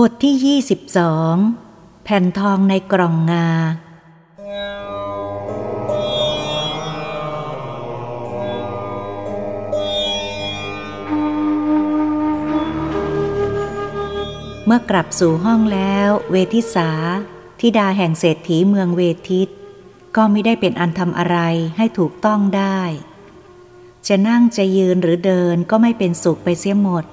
บทที่ 22 แผ่นทองในกล่องงา เมื่อกลับสู่ห้องแล้ว เวทิสาทิดาแห่งเศรษฐีเมืองเวทิต ก็ไม่ได้เป็นอันทำอะไรให้ถูกต้องได้ จะนั่งจะยืนหรือเดินก็ไม่เป็นสุขไปเสียหมด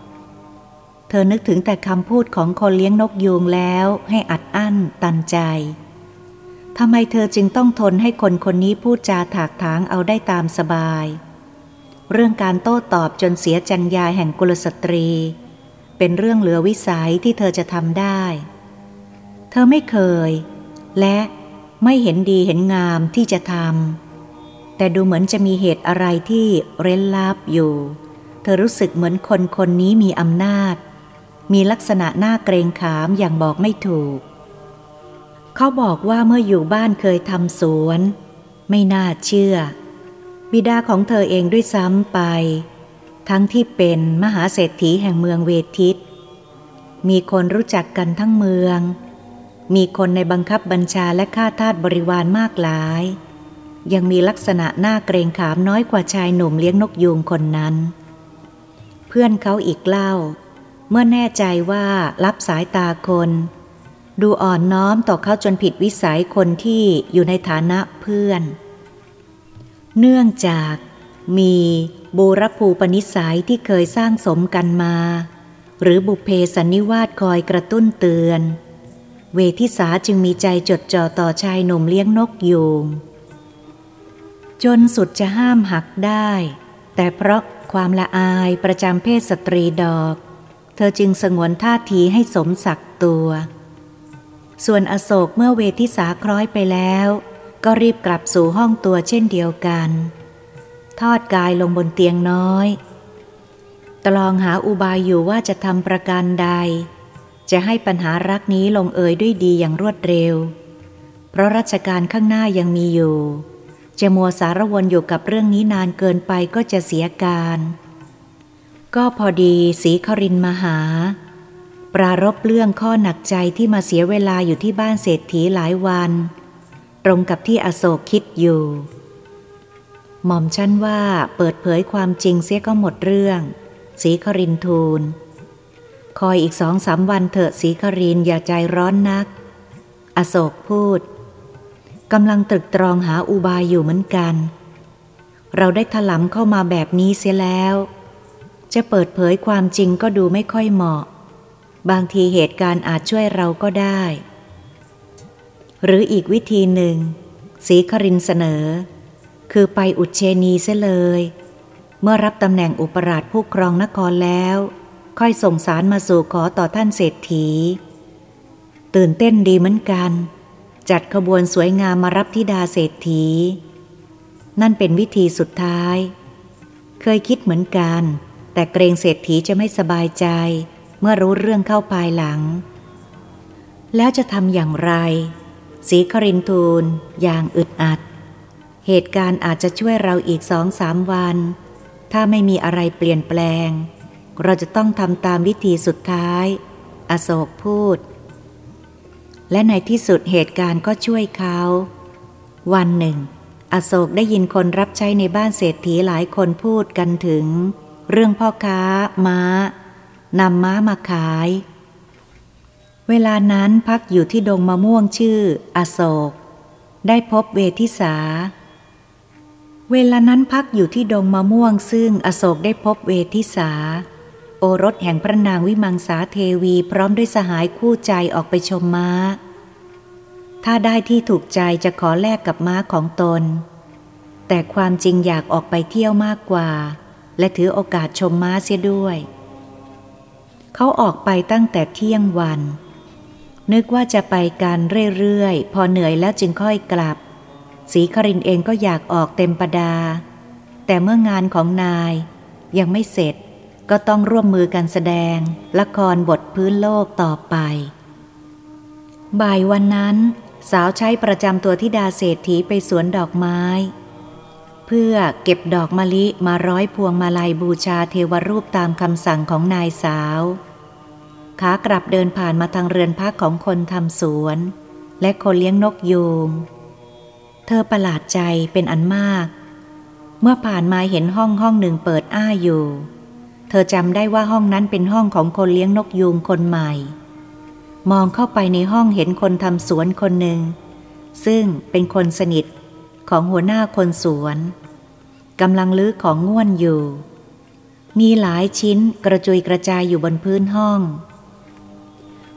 เธอนึกถึงแต่คำพูดของคนเลี้ยงนกยูงแล้วให้อัดอั้นตันใจทำไมเธอจึงต้องทนให้คนคนนี้พูดจาถากถางเอาได้ตามสบาย เรื่องการโต้ตอบจนเสียจัญญาแห่งกุลสตรี เป็นเรื่องเหลือวิสัยที่เธอจะทำได้ เธอไม่เคย และไม่เห็นดีเห็นงามที่จะทำแต่ดูเหมือนจะมีเหตุอะไรที่เร้นลับอยู่ เธอรู้สึกเหมือนคนคนนี้มีอำนาจ มีลักษณะหน้าเกรงขามอย่างบอกไม่ถูก เขาบอกว่าเมื่ออยู่บ้านเคยทำสวน ไม่น่าเชื่อ บิดาของเธอเองด้วยซ้ำไป ทั้งที่เป็นมหาเศรษฐีแห่งเมืองเวทิต มีคนรู้จักกันทั้งเมือง มีคนในบังคับบัญชาและข้าทาสบริวารมากหลาย ยังมีลักษณะหน้าเกรงขามน้อยกว่าชายหนุ่มเลี้ยงนกยูงคนนั้น เพื่อนเขาอีกเล่า เมื่อแน่ใจว่ารับสายตาคน ดูอ่อนน้อมต่อเขาจนผิดวิสัยคนที่อยู่ในฐานะเพื่อน เนื่องจากมีบูรภูปนิสัยที่เคยสร้างสมกันมา หรือบุเพสันนิวาสคอยกระตุ้นเตือน เวทิสาจึงมีใจจดจ่อต่อชายหนุ่มเลี้ยงนกยูงจนสุดจะห้ามหักได้ แต่เพราะความละอายประจำเพศสตรีดอก ธอจึงสงวนท่าทีให้สมศักดิ์ตัว ส่วนอโศกเมื่อเวทิสาคล้อยไปแล้ว ก็รีบกลับสู่ห้องตัวเช่นเดียวกัน ทอดกายลงบนเตียงน้อย ตลองหาอุบายอยู่ว่าจะทำประการใด จะให้ปัญหารักนี้ลงเอยด้วยดีอย่างรวดเร็ว เพราะรัชการข้างหน้ายังมีอยู่ จะมัวสารวนอยู่กับเรื่องนี้นานเกินไปก็จะเสียการ ก็พอดีสีครินมาหา ปรารบเรื่องข้อหนักใจที่มาเสียเวลาอยู่ที่บ้านเศรษฐีหลายวัน ตรงกับที่อโศกคิดอยู่ หม่อมชั้นว่าเปิดเผยความจริงเสียก็หมดเรื่อง สีครินทูล คอยอีกสองสามวันเถอะสีครินอย่าใจร้อนนัก อโศกพูดกำลังตรึกตรองหาอุบายอยู่เหมือนกัน เราได้ถลำเข้ามาแบบนี้เสียแล้ว จะเปิดเผยความจริงก็ดูไม่ค่อยเหมาะ บางทีเหตุการณ์อาจช่วยเราก็ได้ หรืออีกวิธีหนึ่ง สีครินเสนอ คือไปอุเชนีเสียเลย เมื่อรับตำแหน่งอุปราชผู้ครองนครแล้ว ค่อยส่งสารมาสู่ขอต่อท่านเศรษฐี ตื่นเต้นดีเหมือนกัน จัดขบวนสวยงามมารับธิดาเศรษฐี นั่นเป็นวิธีสุดท้าย เคยคิดเหมือนกัน แต่เกรงเศรษฐีจะไม่สบายใจ เมื่อรู้เรื่องเข้าภายหลัง แล้วจะทำอย่างไรสีครินทูลอย่างอึดอัด เหตุการณ์อาจจะช่วยเราอีกสองสามวัน ถ้าไม่มีอะไรเปลี่ยนแปลง เราจะต้องทำตามวิธีสุดท้าย อโศกพูด และในที่สุดเหตุการณ์ก็ช่วยเขา วันหนึ่ง อโศกได้ยินคนรับใช้ในบ้านเศรษฐีหลายคนพูดกันถึง เรื่องพ่อค้า ม้านำม้ามาขาย เวลานั้นพักอยู่ที่ดงมะม่วงชื่อ อโศก ได้พบเวทิสา เวลานั้นพักอยู่ที่ดงมะม่วงซึ่งอโศกได้พบเวทิสา โอรสแห่งพระนางวิมังสาเทวีพร้อมด้วยสหายคู่ใจออกไปชมม้า ถ้าได้ที่ถูกใจจะขอแลกกับม้าของตน แต่ความจริงอยากออกไปเที่ยวมากกว่า และถือโอกาสชมม้าเสียด้วย เขาออกไปตั้งแต่เที่ยงวัน นึกว่าจะไปกันเรื่อยๆ พอเหนื่อยแล้วจึงค่อยกลับ สีครินเองก็อยากออกเต็มประดา แต่เมื่องานของนายยังไม่เสร็จก็ต้องร่วมมือกันแสดง ละครบทพื้นโลกต่อไป บ่ายวันนั้น สาวใช้ประจำตัวที่ดาเศรษฐีไปสวนดอกไม้ พื่อเก็บดอกมะลิมาร้อยพวงมาลัยบูชาเทวรูปตามคำสั่งของนายสาว ขากลับเดินผ่านมาทางเรือนพักของคนทำสวน และคนเลี้ยงนกยูงเธอประหลาดใจเป็นอันมาก เมื่อผ่านมาเห็นห้องห้องหนึ่งเปิดอ้าอยู่ เธอจำได้ว่าห้องนั้นเป็นห้องของคนเลี้ยงนกยูงคนใหม่ มองเข้าไปในห้องเห็นคนทำสวนคนหนึ่งซึ่งเป็นคนสนิทของหัวหน้าคนสวน กำลังลื้อของง่วนอยู่ มีหลายชิ้นกระจุยกระจายอยู่บนพื้นห้อง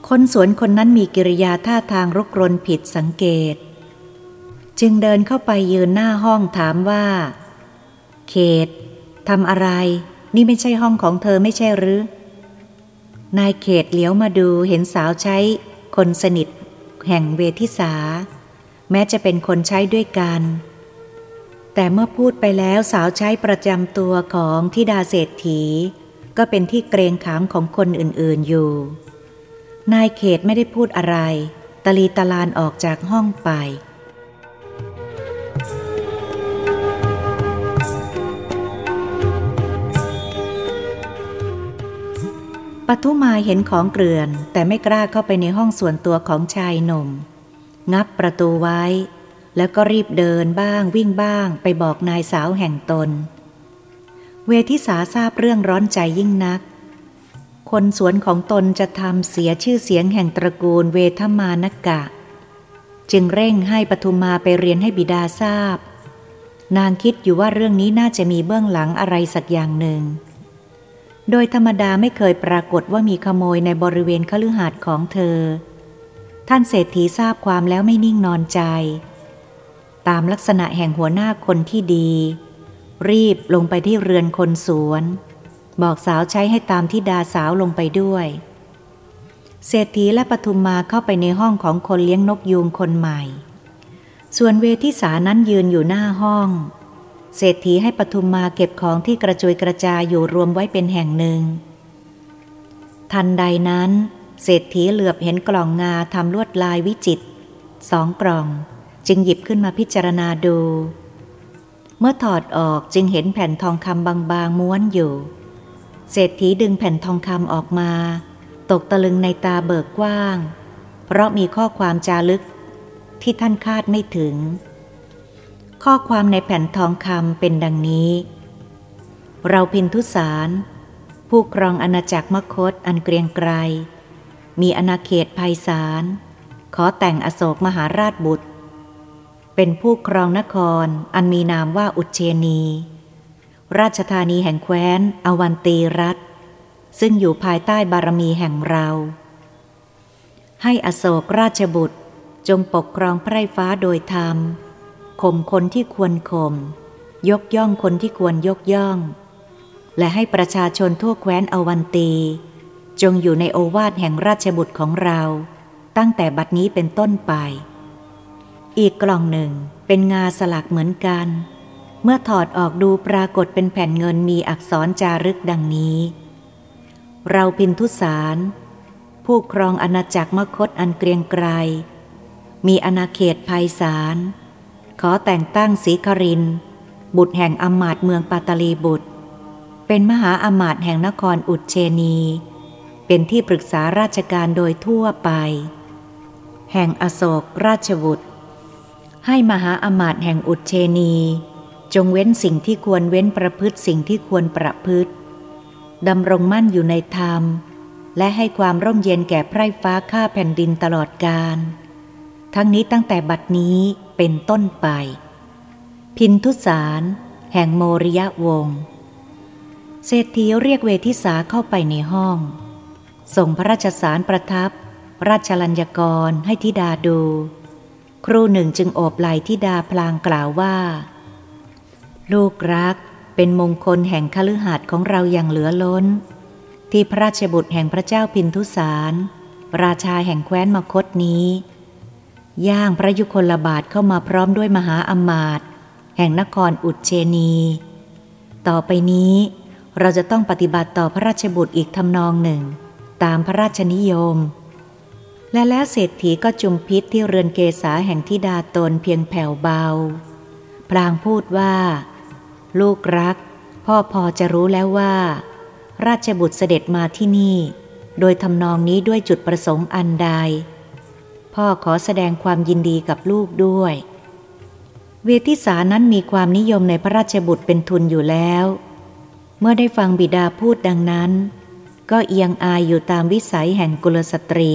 คนสวนคนนั้นมีกิริยาท่าทางรุกรนผิดสังเกต จึงเดินเข้าไปยืนหน้าห้องถามว่า เขตทำอะไร นี่ไม่ใช่ห้องของเธอไม่ใช่หรือนายเขตเลี้ยวมาดูเห็นสาวใช้ คนสนิท แห่งเวทิสา แม้จะเป็นคนใช้ด้วยกัน แต่เมื่อพูดไปแล้วสาวใช้ประจำตัวของทิดาเศรษฐี ก็เป็นที่เกรงขามของคนอื่นๆอยู่ นายเขตไม่ได้พูดอะไร ตลีตาลานออกจากห้องไป ปทุมาเห็นของเกลื่อน แต่ไม่กล้าเข้าไปในห้องส่วนตัวของชายหนุ่ม งับประตูไว้ แล้วก็รีบเดินบ้างวิ่งบ้างไปบอกนายสาวแห่งตน เวทิสาทราบเรื่องร้อนใจยิ่งนัก คนสวนของตนจะทำเสียชื่อเสียงแห่งตระกูลเวทมานกะ จึงเร่งให้ปทุมมาไปเรียนให้บิดาทราบ นางคิดอยู่ว่าเรื่องนี้น่าจะมีเบื้องหลังอะไรสักอย่างหนึ่ง โดยธรรมดาไม่เคยปรากฏว่ามีขโมยในบริเวณคฤหาสน์ของเธอ ท่านเศรษฐีทราบความแล้วไม่นิ่งนอนใจ ตามลักษณะแห่งหัวหน้าคนที่ดี รีบลงไปที่เรือนคนสวน บอกสาวใช้ให้ตามที่ดาสาวลงไปด้วย เศรษฐีและปทุมมาเข้าไปในห้องของคนเลี้ยงนกยูงคนใหม่ ส่วนเวทิสานั้นยืนอยู่หน้าห้อง เศรษฐีให้ปทุมมาเก็บของที่กระจุยกระจายอยู่รวมไว้เป็นแห่งหนึ่ง ทันใดนั้น เศรษฐีเหลือบเห็นกล่องงาทำลวดลายวิจิตสองกล่อง จึงหยิบขึ้นมาพิจารณาดู เมื่อถอดออกจึงเห็นแผ่นทองคำบางๆม้วนอยู่ เศรษฐีดึงแผ่นทองคำออกมา ตกตะลึงในตาเบิกกว้าง เพราะมีข้อความจารึกที่ท่านคาดไม่ถึง ข้อความในแผ่นทองคำเป็นดังนี้ เราพินทุสารผู้ครองอาณาจักรมคตอันเกรียงไกร มีอาณาเขตภัยสาร ขอแต่งอโศกมหาราชบุตร เป็นผู้ครองนครอันมีนามว่าอุเชนี ราชธานีแห่งแคว้น อวันตีรัฐ ซึ่งอยู่ภายใต้บารมีแห่งเรา ให้อโศกราชบุตรจงปกครองไพร่ฟ้าโดยธรรมข่มคนที่ควรข่มยกย่องคนที่ควรยกย่อง และให้ประชาชนทั่วแคว้นอวันตี จงอยู่ในโอวาทแห่งราชบุตรของเรา ตั้งแต่บัดนี้เป็นต้นไป อีกกล่องหนึ่งเป็นงาสลักเหมือนกัน เมื่อถอดออกดูปรากฏเป็นแผ่นเงินมีอักษรจารึกดังนี้ เราพินทุสาร ผู้ครองอาณาจักรมคตอันเกรียงไกร มีอาณาเขตภัยสาร ขอแต่งตั้งศรีคริน บุตรแห่งอมาตเมืองปาตลีบุตร เป็นมหาอมาตแห่งนครอุดเชนี เป็นที่ปรึกษาราชการโดยทั่วไป แห่งอโศกราชบุตร ให้มหาอมาตแห่งอุเชนี จงเว้นสิ่งที่ควรเว้นประพฤติสิ่งที่ควรประพฤติดำรงมั่นอยู่ในธรรม และให้ความร่มเย็นแก่ไพร่ฟ้าข้าแผ่นดินตลอดกาลทั้งนี้ตั้งแต่บัดนี้เป็นต้นไป พินทุสารแห่งโมริยะวงศเศรษฐีเรียกเวทิสาเข้าไปในห้อง ส่งพระราชสารประทับ ราชลัญญกรให้ธิดาดู ครู่หนึ่งจึงโอบไหล่ที่ดาพลางกล่าวว่า ลูกรักเป็นมงคลแห่งคฤหัสถ์ของเราอย่างเหลือล้น ที่พระราชบุตรแห่งพระเจ้าพินทุสาร ราชาแห่งแคว้นมคตนี้ ย่างพระยุคลบาทเข้ามาพร้อมด้วยมหาอมาตย์แห่งนครอุดเชนี ต่อไปนี้เราจะต้องปฏิบัติต่อพระราชบุตรอีกทำนองหนึ่ง ตามพระราชนิยม และแล้วเศรษฐีก็จุมพิษที่เรือนเกษาแห่งทิดาตนเพียงแผ่วเบาพลางพูดว่า ลูกรัก พ่อพอจะรู้แล้วว่า ราชบุตรเสด็จมาที่นี่ โดยทำนองนี้ด้วยจุดประสงค์อันใด พ่อขอแสดงความยินดีกับลูกด้วย เวทิสานั้นมีความนิยมในพระราชบุตรเป็นทุนอยู่แล้ว เมื่อได้ฟังบิดาพูดดังนั้น ก็เอียงอายอยู่ตามวิสัยแห่งกุลสตรี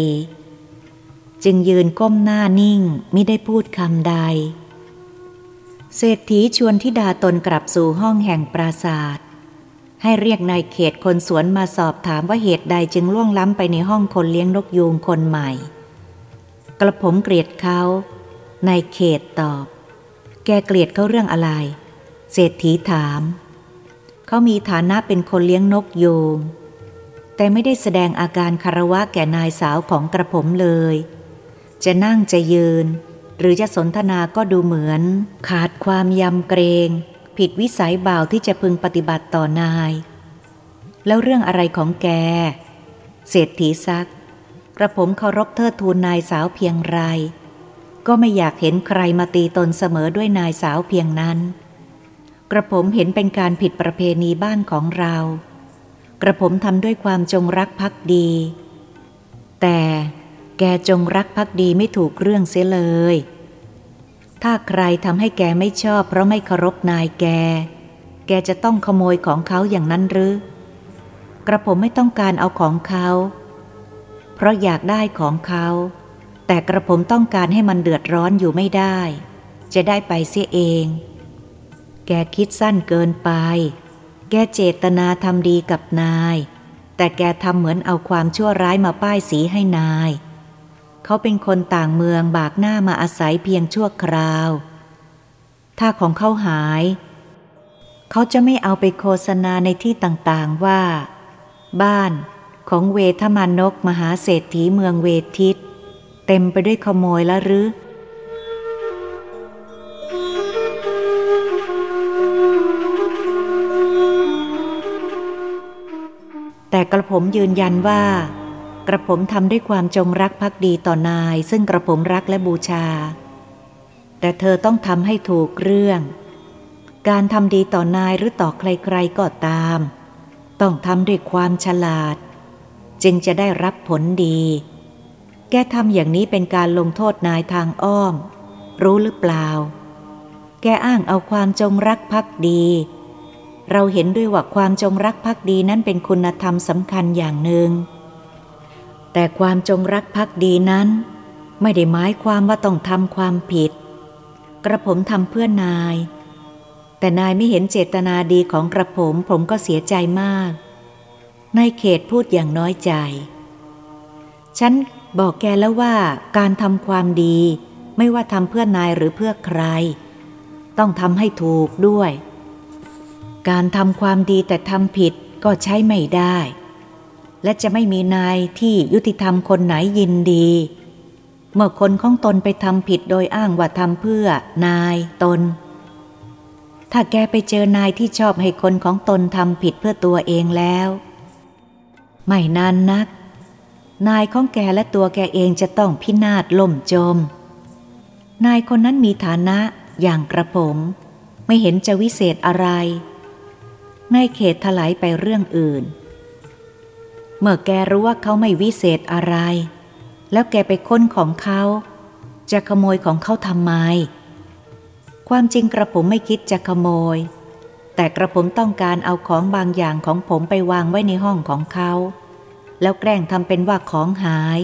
จึงยืนก้มหน้านิ่งไม่ได้พูดคำใด เศรษฐีชวนทิดาตนกลับสู่ห้องแห่งปราศาสตร์ให้เรียกนายเขตคนสวนมาสอบถามว่าเหตุใดจึงล่วงล้ำไปในห้องคนเลี้ยงนกยูงคนใหม่ กระผมเกลียดเขานายเขตตอบ แกเกลียดเขาเรื่องอะไร เศรษฐีถาม เขามีฐานะเป็นคนเลี้ยงนกยูงแต่ไม่ได้แสดงอาการคารวะแก่นายสาวของกระผมเลย จะนั่งจะยืน หรือจะสนทนาก็ดูเหมือน ขาดความยำเกรง ผิดวิสัยบ่าวที่จะพึงปฏิบัติต่อนาย แล้วเรื่องอะไรของแก เศรษฐีซัก กระผมเคารพเทิดทูนนายสาวเพียงไร ก็ไม่อยากเห็นใครมาตีตนเสมอด้วยนายสาวเพียงนั้น กระผมเห็นเป็นการผิดประเพณีบ้านของเรา กระผมทำด้วยความจงรักภักดี แต่ แกจงรักภักดีไม่ถูกเรื่องเสียเลย ถ้าใครทำให้แกไม่ชอบเพราะไม่เคารพนายแก แกจะต้องขโมยของเขาอย่างนั้นหรือ กระผมไม่ต้องการเอาของเขา เพราะอยากได้ของเขา แต่กระผมต้องการให้มันเดือดร้อนอยู่ไม่ได้ จะได้ไปเสียเอง แกคิดสั้นเกินไป แกเจตนาทำดีกับนาย แต่แกทำเหมือนเอาความชั่วร้ายมาป้ายสีให้นาย เขาเป็นคนต่างเมืองบากหน้ามาอาศัยเพียงชั่วคราว ถ้าของเขาหาย เขาจะไม่เอาไปโฆษณาในที่ต่างๆว่า บ้านของเวทมานกมหาเศรษฐีเมืองเวทิต เต็มไปด้วยขโมยละหรือแต่กระผมยืนยันว่า กระผมทำด้วยความจงรักภักดีต่อนาย ซึ่งกระผมรักและบูชา แต่เธอต้องทำให้ถูกเรื่อง การทำดีต่อนายหรือต่อใครๆก็ตาม ต้องทำด้วยความฉลาด จึงจะได้รับผลดี แกทำอย่างนี้เป็นการลงโทษนายทางอ้อม รู้หรือเปล่า แกอ้างเอาความจงรักภักดีเราเห็นด้วยว่าความจงรักภักดีนั้นเป็นคุณธรรมสำคัญอย่างหนึ่ง แต่ความจงรักภักดีนั้น ไม่ได้หมายความว่าต้องทำความผิด กระผมทำเพื่อนาย แต่นายไม่เห็นเจตนาดีของกระผมผมก็เสียใจมากนายเขตพูดอย่างน้อยใจ ฉันบอกแกแล้วว่าการทำความดี ไม่ว่าทำเพื่อนายหรือเพื่อใคร ต้องทำให้ถูกด้วย การทำความดีแต่ทำผิดก็ใช้ไม่ได้ และจะไม่มีนายที่ยุติธรรมคนไหนยินดี เมื่อคนของตนไปทำผิดโดยอ้างว่าทำเพื่อนายตน ถ้าแกไปเจอนายที่ชอบให้คนของตนทำผิดเพื่อตัวเองแล้ว ไม่นานนัก นายของแกและตัวแกเองจะต้องพินาศล่มจม นายคนนั้นมีฐานะอย่างกระผม ไม่เห็นจะวิเศษอะไรนายเขตถลายไปเรื่องอื่น เมื่อแกรู้ว่าเขาไม่วิเศษอะไร แล้วแกไปค้นของเขา จะขโมยของเขาทำไม ความจริงกระผมไม่คิดจะขโมย แต่กระผมต้องการเอาของบางอย่างของผมไปวางไว้ในห้องของเขา แล้วแกล้งทำเป็นว่าของหาย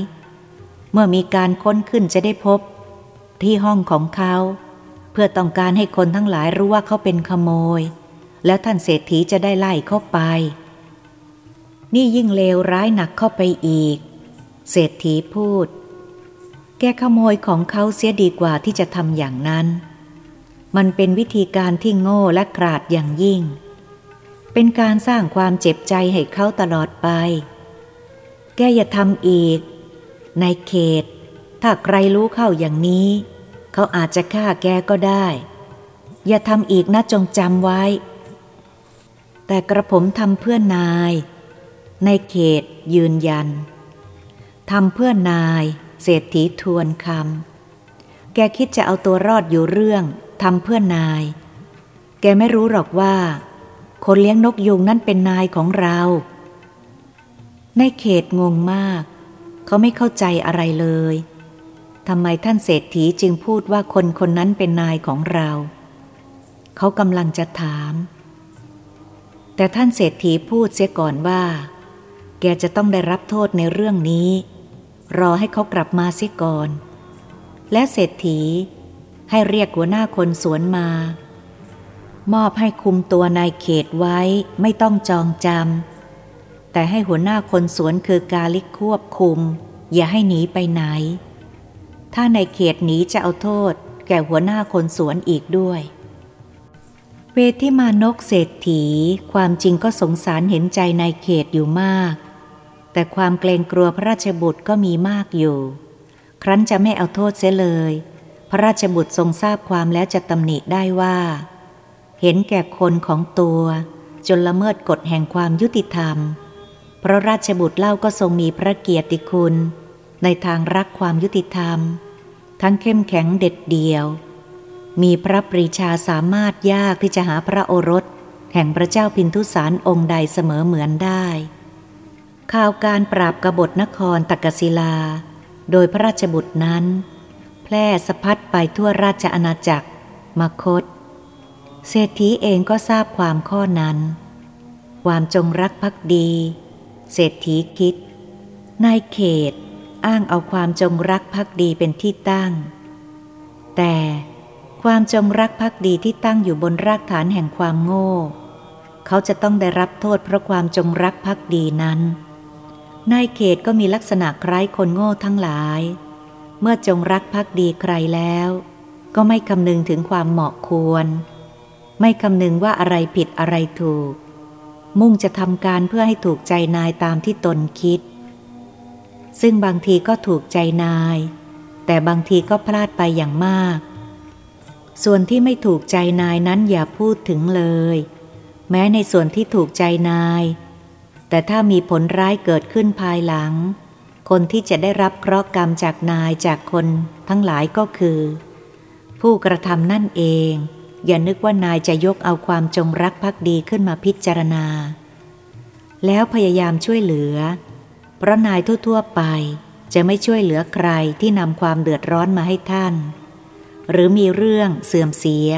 เมื่อมีการค้นขึ้นจะได้พบ ที่ห้องของเขา เพื่อต้องการให้คนทั้งหลายรู้ว่าเขาเป็นขโมย แล้วท่านเศรษฐีจะได้ไล่เข้าไป นี่ยิ่งเลวร้ายหนักเข้าไปอีก เศรษฐีพูด แกขโมยของเขาเสียดีกว่าที่จะทำอย่างนั้น มันเป็นวิธีการที่โง่และกราดอย่างยิ่ง เป็นการสร้างความเจ็บใจให้เขาตลอดไป แกอย่าทำอีก ในเขต ถ้าใครรู้เข้าอย่างนี้ เขาอาจจะฆ่าแกก็ได้ อย่าทำอีกนะจงจำไว้ แต่กระผมทำเพื่อนนาย ในเขตยืนยันทำเพื่อนายเศรษฐีทวนคำแกคิดจะเอาตัวรอดอยู่เรื่องทำเพื่อนาย แกไม่รู้หรอกว่า คนเลี้ยงนกยุงนั่นเป็นนายของเรา ในเขตงงมาก เขาไม่เข้าใจอะไรเลยทำไมท่านเศรษฐีจึงพูดว่าคนคนนั้นเป็นนายของเรา เขากำลังจะถาม แต่ท่านเศรษฐีพูดเสียก่อนว่า กจะต้องได้รับโทษในเรื่องนี้ รอให้เขากลับมาเสียก่อน และเศรษฐีให้เรียกหัวหน้าคนสวนมา มอบให้คุมตัวนายเขตไว้ไม่ต้องจองจำแต่ให้หัวหน้าคนสวนคือกาลิกควบคุม อย่าให้หนีไปไหน ถ้าในเขตหนีจะเอาโทษ แก่หัวหน้าคนสวนอีกด้วยเวทิมานกเศรษฐีความจริงก็สงสารเห็นใจในเขตอยู่มาก แต่ความเกรงกลัวพระราชบุตรก็มีมากอยู่ ครั้นจะไม่เอาโทษเสียเลย พระราชบุตรทรงทราบความแล้วจะตำหนิได้ว่า เห็นแก่คนของตัว จนละเมิดกฎแห่งความยุติธรรม พระราชบุตรเล่าก็ทรงมีพระเกียรติคุณ ในทางรักความยุติธรรม ทั้งเข้มแข็งเด็ดเดียว มีพระปรีชาสามารถยากที่จะหาพระโอรส แห่งพระเจ้าพินทุสารองค์ใดเสมอเหมือนได้ ข่าวการปราบกบฏนครตักศิลา โดยพระราชบุตรนั้น แพร่สะพัดไปทั่วราชอาณาจักรมคต เศรษฐีเองก็ทราบความข้อนั้น ความจงรักภักดี เศรษฐีคิดนายเขตอ้างเอาความจงรักภักดีเป็นที่ตั้ง แต่ความจงรักภักดีที่ตั้งอยู่บนรากฐานแห่งความโง่ เขาจะต้องได้รับโทษเพราะความจงรักภักดีนั้น นายเขตก็มีลักษณะคล้ายคนโง่ทั้งหลาย เมื่อจงรักภักดีใครแล้ว ก็ไม่คำนึงถึงความเหมาะควร ไม่คำนึงว่าอะไรผิดอะไรถูก มุ่งจะทำการเพื่อให้ถูกใจนายตามที่ตนคิด ซึ่งบางทีก็ถูกใจนาย แต่บางทีก็พลาดไปอย่างมาก ส่วนที่ไม่ถูกใจนายนั้นอย่าพูดถึงเลย แม้ในส่วนที่ถูกใจนาย แต่ถ้ามีผลร้ายเกิดขึ้นภายหลัง คนที่จะได้รับเคราะห์กรรมจากนายจากคนทั้งหลายก็คือ ผู้กระทำนั่นเอง อย่านึกว่านายจะยกเอาความจงรักภักดีขึ้นมาพิจารณา แล้วพยายามช่วยเหลือ เพราะนายทั่วๆไปจะไม่ช่วยเหลือใครที่นำความเดือดร้อนมาให้ท่าน หรือมีเรื่องเสื่อมเสีย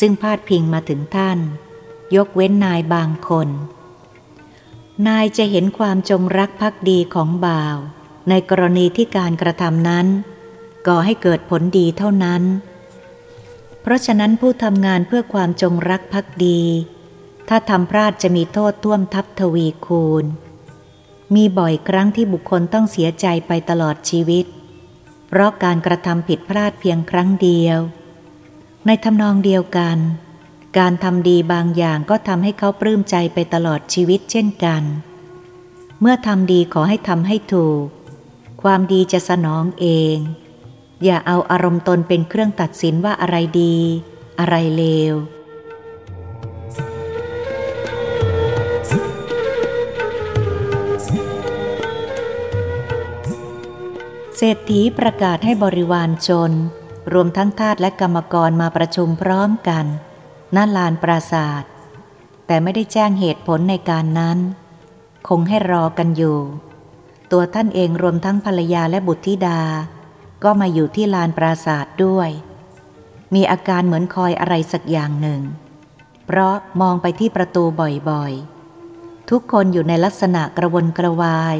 ซึ่งพาดพิงมาถึงท่าน ยกเว้นนายบางคน นายจะเห็นความจงรักภักดีของบ่าว ในกรณีที่การกระทำนั้น ก่อให้เกิดผลดีเท่านั้น เพราะฉะนั้นผู้ทำงานเพื่อความจงรักภักดี ถ้าทำพลาดจะมีโทษท่วมทับทวีคูณ มีบ่อยครั้งที่บุคคลต้องเสียใจไปตลอดชีวิต เพราะการกระทำผิดพลาดเพียงครั้งเดียว ในทำนองเดียวกัน การทำดีบางอย่างก็ทำให้เขาปลื้มใจไปตลอดชีวิตเช่นกัน เมื่อทำดีขอให้ทำให้ถูก ความดีจะสนองเอง อย่าเอาอารมณ์ตนเป็นเครื่องตัดสินว่าอะไรดี อะไรเลวเศรษฐีประกาศให้บริวารชน รวมทั้งทาสและกรรมกรมาประชุมพร้อมกัน ณลานปราศาสตร์แต่ไม่ได้แจ้งเหตุผลในการนั้น คงให้รอกันอยู่ ตัวท่านเองรวมทั้งภรรยาและบุตรธิดา ก็มาอยู่ที่ลานปราศาสตร์ด้วย มีอาการเหมือนคอยอะไรสักอย่างหนึ่ง เพราะมองไปที่ประตูบ่อยๆ ทุกคนอยู่ในลักษณะกระวนกระวาย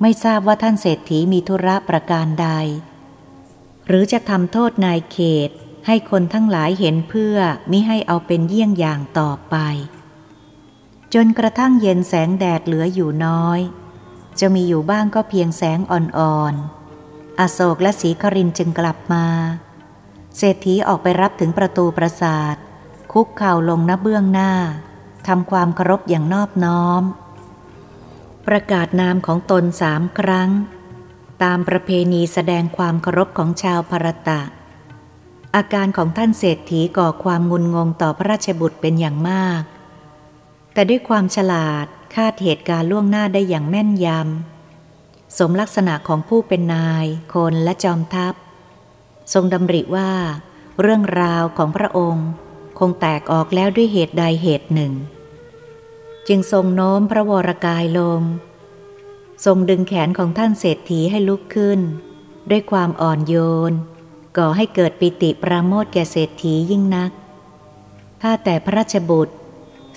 ไม่ทราบว่าท่านเศรษฐีมีธุระประการใด หรือจะทำโทษนายเขต ให้คนทั้งหลายเห็นเพื่อมิให้เอาเป็นเยี่ยงอย่างต่อไป จนกระทั่งเย็นแสงแดดเหลืออยู่น้อย จะมีอยู่บ้างก็เพียงแสงอ่อนๆอโศกและสีครินจึงกลับมา เศรษฐีออกไปรับถึงประตูปราสาท คุกเข่าลงณเบื้องหน้าทำความเคารพอย่างนอบน้อม ประกาศนามของตนสามครั้ง ตามประเพณีแสดงความเคารพของชาวพรตะ อาการของท่านเศรษฐีก่อความงุนงงต่อพระราชบุตรเป็นอย่างมาก แต่ด้วยความฉลาดคาดเหตุการณ์ล่วงหน้าได้อย่างแม่นยำ สมลักษณะของผู้เป็นนาย คนและจอมทัพ ทรงดำริว่า เรื่องราวของพระองค์ คงแตกออกแล้วด้วยเหตุใดเหตุหนึ่ง จึงทรงโน้มพระวรกายลง ทรงดึงแขนของท่านเศรษฐีให้ลุกขึ้น ด้วยความอ่อนโยน ก่อให้เกิดปิติปราโมทแก่เศรษฐียิ่งนักถ้าแต่พระราชบุตร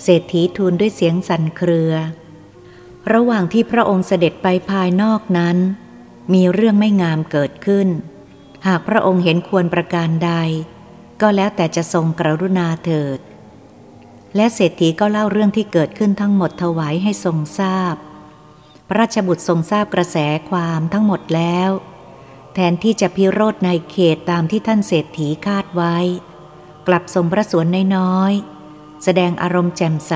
เศรษฐีทูลด้วยเสียงสั่นเครือ ระหว่างที่พระองค์เสด็จไปภายนอกนั้น มีเรื่องไม่งามเกิดขึ้น หากพระองค์เห็นควรประการใด ก็แล้วแต่จะทรงกรุณาเถิด และเศรษฐีก็เล่าเรื่องที่เกิดขึ้นทั้งหมดถวายให้ทรงทราบ พระราชบุตรทรงทราบกระแสความทั้งหมดแล้ว แทนที่จะพิโรธในเขตตามที่ท่านเศรษฐีคาดไว้ กลับทรงพระสวนน้อยๆ แสดงอารมณ์แจ่มใส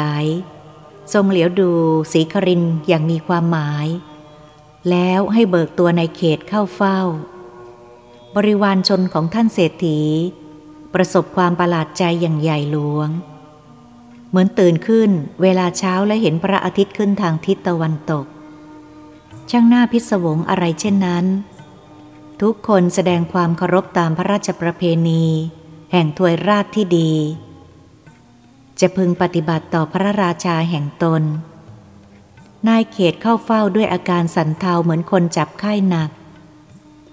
ทรงเหลียวดูสีครินอย่างมีความหมาย แล้วให้เบิกตัวในเขตเข้าเฝ้า บริวารชนของท่านเศรษฐี ประสบความประหลาดใจอย่างใหญ่หลวง เหมือนตื่นขึ้นเวลาเช้าและเห็นพระอาทิตย์ขึ้นทางทิศตะวันตก ช่างหน้าพิศวงอะไรเช่นนั้น ทุกคนแสดงความเคารพตามพระราชประเพณี แห่งถวยราชที่ดี จะพึงปฏิบัติต่อพระราชาแห่งตน นายเขตเข้าเฝ้าด้วยอาการสันเทาเหมือนคนจับไข้หนัก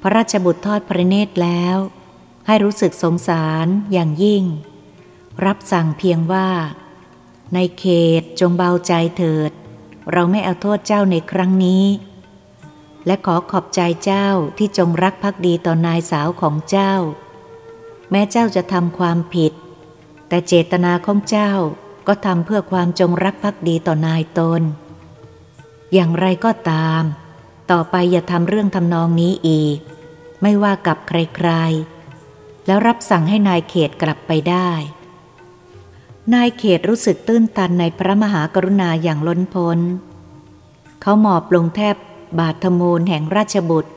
พระราชบุตรทอดพระเนตรแล้ว ให้รู้สึกสงสารอย่างยิ่ง รับสั่งเพียงว่า ในเขตจงเบาใจเถิด เราไม่เอาโทษเจ้าในครั้งนี้ และขอขอบใจเจ้าที่จงรักภักดีต่อนายสาวของเจ้า แม้เจ้าจะทำความผิด แต่เจตนาของเจ้าก็ทำเพื่อความจงรักภักดีต่อนายตน อย่างไรก็ตาม ต่อไปอย่าทำเรื่องทำนองนี้อีก ไม่ว่ากับใครๆ แล้วรับสั่งให้นายเขตกลับไปได้ นายเขตรู้สึกตื้นตันในพระมหากรุณาอย่างล้นพ้น เขาหมอบลงแทบ บาทมูลแห่งราชบุตร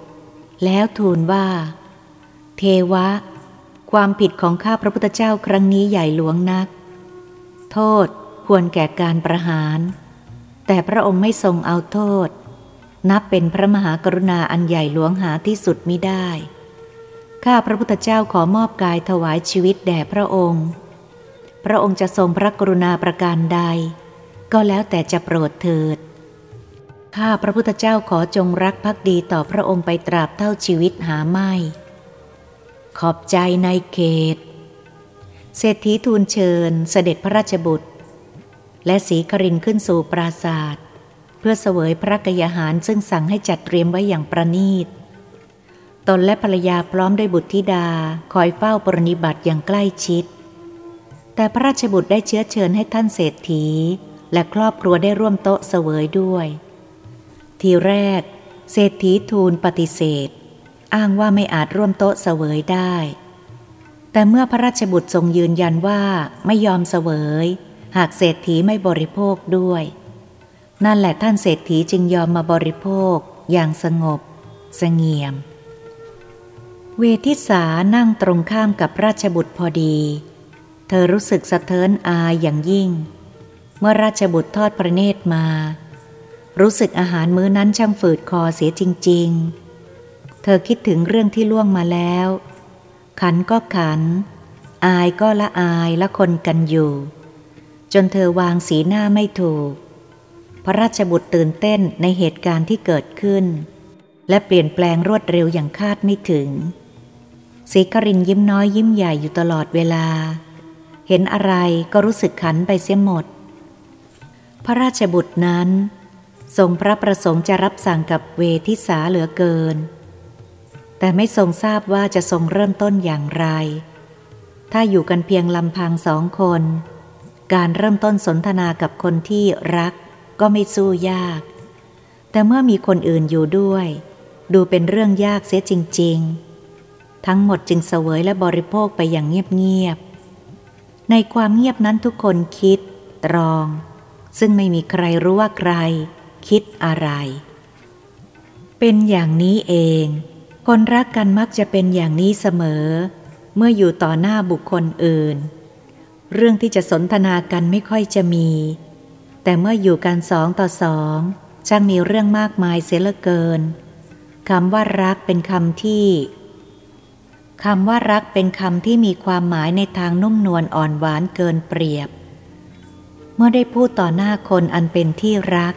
แล้วทูลว่า เทวะ ความผิดของข้าพระพุทธเจ้าครั้งนี้ใหญ่หลวงนัก โทษควรแก่การประหาร แต่พระองค์ไม่ทรงเอาโทษ นับเป็นพระมหากรุณาอันใหญ่หลวงหาที่สุดมิได้ ข้าพระพุทธเจ้าขอมอบกายถวายชีวิตแด่พระองค์ พระองค์จะทรงพระกรุณาประการใด ก็แล้วแต่จะโปรดเถิด ข้าพระพุทธเจ้าขอจงรักภักดีต่อพระองค์ไปตราบเท่าชีวิตหาไม่ ขอบใจในเขต เศรษฐีทูลเชิญเสด็จพระราชบุตร และสีครินขึ้นสู่ปราศาสตร์เพื่อเสวยพระกยาหารซึ่งสั่งให้จัดเตรียมไว้อย่างประณีต ตนและภรรยาพร้อมด้วยบุตรธิดาคอยเฝ้าปรนิบัติอย่างใกล้ชิด แต่พระราชบุตรได้เชื้อเชิญให้ท่านเศรษฐี และครอบครัวได้ร่วมโต๊ะเสวยด้วย ทีแรก เศรษฐีทูลปฏิเสธ อ้างว่าไม่อาจร่วมโต๊ะเสวยได้ แต่เมื่อพระราชบุตรทรงยืนยันว่าไม่ยอมเสวย หากเศรษฐีไม่บริโภคด้วย นั่นแหละท่านเศรษฐีจึงยอมมาบริโภคอย่างสงบสงเงียม เวทิสานั่งตรงข้ามกับราชบุตรพอดี เธอรู้สึกสะเทินอายอย่างยิ่ง เมื่อราชบุตรทอดพระเนตรมา รู้สึกอาหารมื้อนั้นช่างฝืดคอเสียจริง ๆ เธอคิดถึงเรื่องที่ล่วงมาแล้ว ขันก็ขัน อายก็ละอายละคนกันอยู่ จนเธอวางสีหน้าไม่ถูก พระราชบุตรตื่นเต้นในเหตุการณ์ที่เกิดขึ้น และเปลี่ยนแปลงรวดเร็วอย่างคาดไม่ถึงสีกรินยิ้มน้อยยิ้มใหญ่อยู่ตลอดเวลา เห็นอะไรก็รู้สึกขันไปเสียหมด พระราชบุตรนั้น ทรงพระประสงค์จะรับสั่งกับเวทิสาเหลือเกิน แต่ไม่ทรงทราบว่าจะทรงเริ่มต้นอย่างไร ถ้าอยู่กันเพียงลำพังสองคน การเริ่มต้นสนทนากับคนที่รักก็ไม่สู้ยาก แต่เมื่อมีคนอื่นอยู่ด้วย ดูเป็นเรื่องยากเสียจริง ๆ ทั้งหมดจึงเสวยและบริโภคไปอย่างเงียบ ๆ ในความเงียบนั้นทุกคนคิด ตรอง ซึ่งไม่มีใครรู้ว่าใคร คิดอะไร เป็นอย่างนี้เอง คนรักกันมักจะเป็นอย่างนี้เสมอ เมื่ออยู่ต่อหน้าบุคคลอื่น เรื่องที่จะสนทนากันไม่ค่อยจะมี แต่เมื่ออยู่กันสองต่อสองช่างมีเรื่องมากมายเสียเหลือเกินคำว่ารักเป็นคำที่คำว่ารักเป็นคำที่มีความหมายในทางนุ่มนวลอ่อนหวานเกินเปรียบ เมื่อได้พูดต่อหน้าคนอันเป็นที่รัก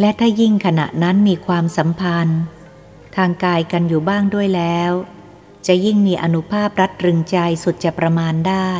และถ้ายิ่งขณะนั้นมีความสัมพันธ์ ทางกายกันอยู่บ้างด้วยแล้ว จะยิ่งมีอนุภาพรัดรึงใจสุดจะประมาณได้